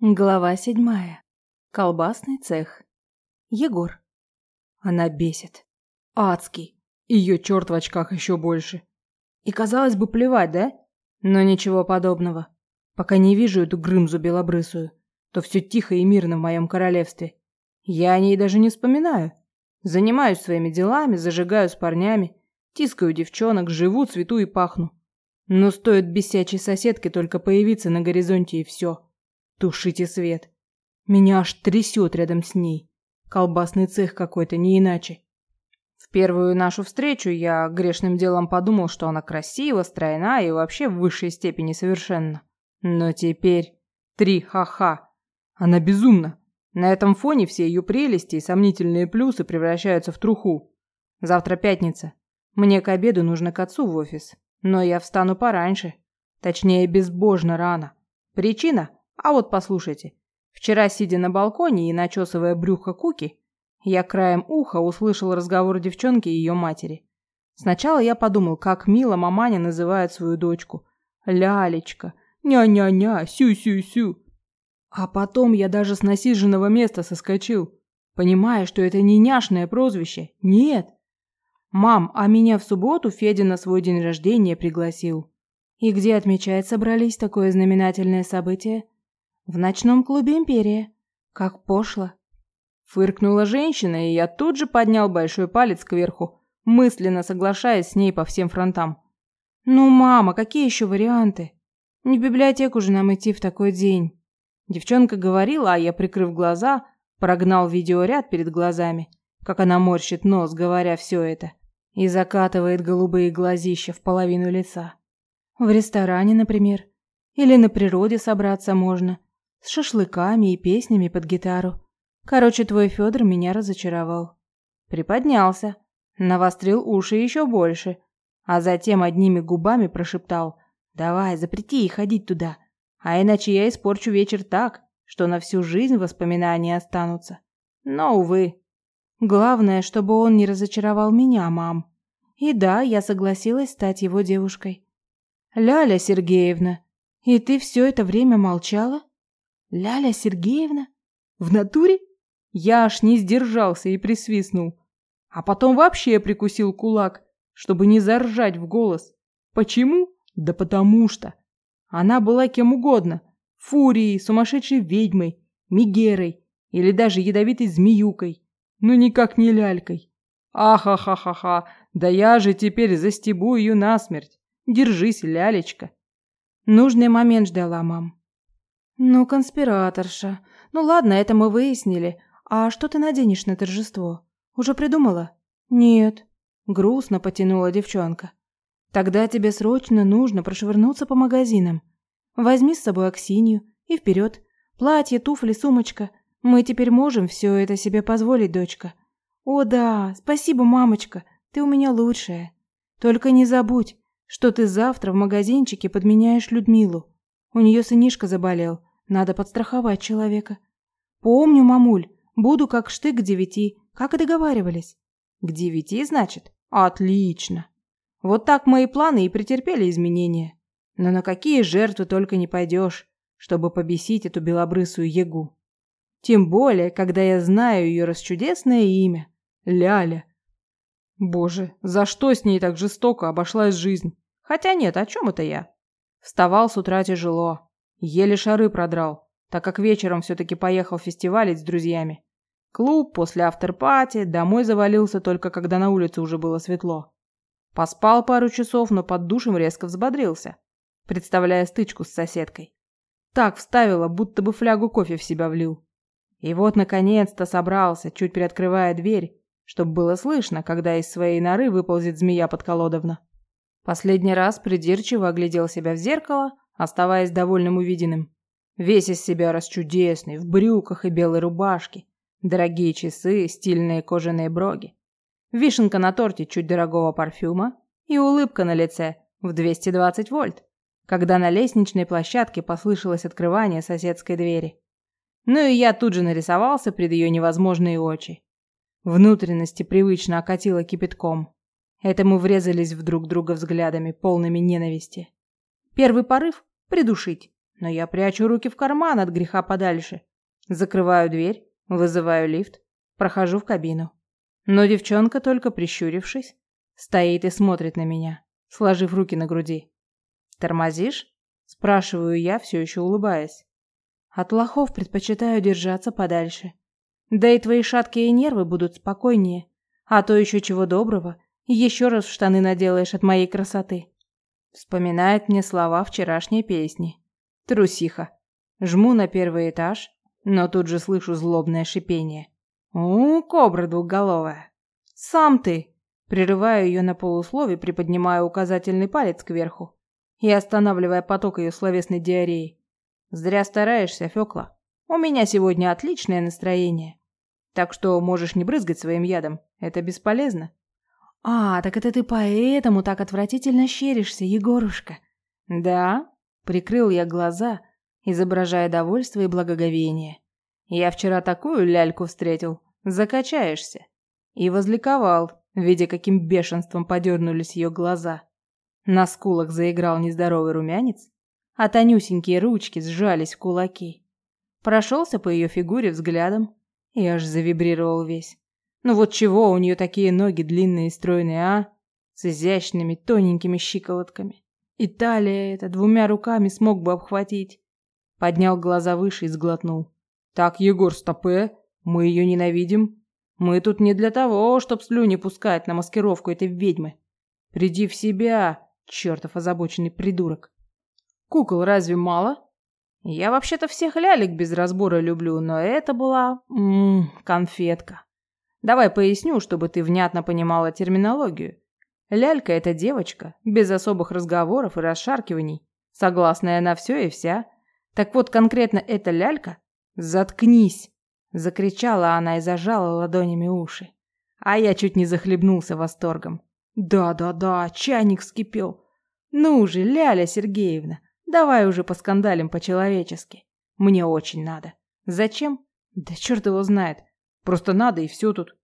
Глава седьмая. Колбасный цех. Егор. Она бесит. Адский. Ее черт в очках еще больше. И казалось бы, плевать, да? Но ничего подобного. Пока не вижу эту Грымзу белобрысую, то все тихо и мирно в моем королевстве. Я о ней даже не вспоминаю. Занимаюсь своими делами, зажигаю с парнями, тискаю девчонок, живу, цвету и пахну. Но стоит бесячей соседке только появиться на горизонте и все. Тушите свет. Меня аж трясет рядом с ней. Колбасный цех какой-то, не иначе. В первую нашу встречу я грешным делом подумал, что она красива, стройна и вообще в высшей степени совершенна. Но теперь три ха-ха. Она безумна. На этом фоне все ее прелести и сомнительные плюсы превращаются в труху. Завтра пятница. Мне к обеду нужно к отцу в офис. Но я встану пораньше. Точнее, безбожно рано. Причина? А вот послушайте. Вчера, сидя на балконе и начесывая брюхо Куки, я краем уха услышал разговор девчонки и ее матери. Сначала я подумал, как мило маманя называет свою дочку. Лялечка, ня-ня-ня, сю-сю-сю. А потом я даже с насиженного места соскочил, понимая, что это не няшное прозвище. Нет. Мам, а меня в субботу Федя на свой день рождения пригласил. И где отмечать собрались такое знаменательное событие? В ночном клубе «Империя». Как пошло. Фыркнула женщина, и я тут же поднял большой палец кверху, мысленно соглашаясь с ней по всем фронтам. «Ну, мама, какие еще варианты? Не в библиотеку же нам идти в такой день». Девчонка говорила, а я, прикрыв глаза, прогнал видеоряд перед глазами, как она морщит нос, говоря все это, и закатывает голубые глазища в половину лица. В ресторане, например. Или на природе собраться можно с шашлыками и песнями под гитару. Короче, твой Федор меня разочаровал. Приподнялся, навострил уши еще больше, а затем одними губами прошептал «Давай, запрети ей ходить туда, а иначе я испорчу вечер так, что на всю жизнь воспоминания останутся». Но, увы. Главное, чтобы он не разочаровал меня, мам. И да, я согласилась стать его девушкой. Ляля Сергеевна, и ты все это время молчала? Ляля Сергеевна? В натуре? Я аж не сдержался и присвистнул. А потом вообще прикусил кулак, чтобы не заржать в голос. Почему? Да потому что. Она была кем угодно. Фурией, сумасшедшей ведьмой, мигерой или даже ядовитой змеюкой. Ну никак не лялькой. Ахахахаха, да я же теперь застебу ее насмерть. Держись, лялечка. Нужный момент ждала, мам. «Ну, конспираторша. Ну ладно, это мы выяснили. А что ты наденешь на торжество? Уже придумала?» «Нет». Грустно потянула девчонка. «Тогда тебе срочно нужно прошвырнуться по магазинам. Возьми с собой Аксинью и вперед. Платье, туфли, сумочка. Мы теперь можем все это себе позволить, дочка. О да, спасибо, мамочка, ты у меня лучшая. Только не забудь, что ты завтра в магазинчике подменяешь Людмилу. У нее сынишка заболел, надо подстраховать человека. Помню, мамуль, буду как штык к девяти, как и договаривались. К девяти, значит? Отлично. Вот так мои планы и претерпели изменения. Но на какие жертвы только не пойдешь, чтобы побесить эту белобрысую ягу. Тем более, когда я знаю ее расчудесное имя – Ляля. Боже, за что с ней так жестоко обошлась жизнь? Хотя нет, о чем это я? Вставал с утра тяжело, Еле шары продрал, так как вечером все-таки поехал фестивалить с друзьями. Клуб после автор-пати, домой завалился только когда на улице уже было светло. Поспал пару часов, но под душем резко взбодрился, представляя стычку с соседкой. Так вставила, будто бы флягу кофе в себя влил. И вот, наконец-то, собрался, чуть приоткрывая дверь, чтобы было слышно, когда из своей норы выползет змея подколодовна. Последний раз придирчиво оглядел себя в зеркало, оставаясь довольным увиденным. Весь из себя расчудесный, в брюках и белой рубашке, дорогие часы, стильные кожаные броги. Вишенка на торте чуть дорогого парфюма и улыбка на лице в 220 вольт, когда на лестничной площадке послышалось открывание соседской двери. Ну и я тут же нарисовался пред ее невозможные очи. Внутренности привычно окатило кипятком. Это мы врезались в друг друга взглядами, полными ненависти. Первый порыв Придушить. Но я прячу руки в карман от греха подальше. Закрываю дверь, вызываю лифт, прохожу в кабину. Но девчонка, только прищурившись, стоит и смотрит на меня, сложив руки на груди. «Тормозишь?» – спрашиваю я, все еще улыбаясь. От лохов предпочитаю держаться подальше. Да и твои шаткие нервы будут спокойнее, а то еще чего доброго, еще раз в штаны наделаешь от моей красоты. Вспоминает мне слова вчерашней песни. Трусиха. Жму на первый этаж, но тут же слышу злобное шипение. «У, кобра двухголовая!» «Сам ты!» Прерываю ее на полуслове, приподнимая указательный палец кверху и останавливая поток ее словесной диареи. «Зря стараешься, Фёкла. У меня сегодня отличное настроение. Так что можешь не брызгать своим ядом, это бесполезно». «А, так это ты поэтому так отвратительно щеришься, Егорушка?» «Да?» — прикрыл я глаза, изображая довольство и благоговение. «Я вчера такую ляльку встретил. Закачаешься». И возликовал, видя, каким бешенством подернулись ее глаза. На скулах заиграл нездоровый румянец, а тонюсенькие ручки сжались в кулаки. Прошелся по ее фигуре взглядом и аж завибрировал весь. Ну вот чего у нее такие ноги длинные и стройные, а? С изящными тоненькими щиколотками. Италия это двумя руками смог бы обхватить. Поднял глаза выше и сглотнул. Так, Егор, стопе, мы ее ненавидим. Мы тут не для того, чтоб слюни пускать на маскировку этой ведьмы. Приди в себя, чертов озабоченный придурок. Кукол разве мало? Я вообще-то всех лялек без разбора люблю, но это была... Ммм, конфетка. Давай поясню, чтобы ты внятно понимала терминологию. Лялька – это девочка, без особых разговоров и расшаркиваний, согласная на все и вся. Так вот, конкретно эта лялька «Заткнись!» – закричала она и зажала ладонями уши. А я чуть не захлебнулся восторгом. «Да-да-да, чайник вскипел. Ну же, Ляля Сергеевна, давай уже поскандалим по-человечески. Мне очень надо. Зачем? Да черт его знает. Просто надо и все тут.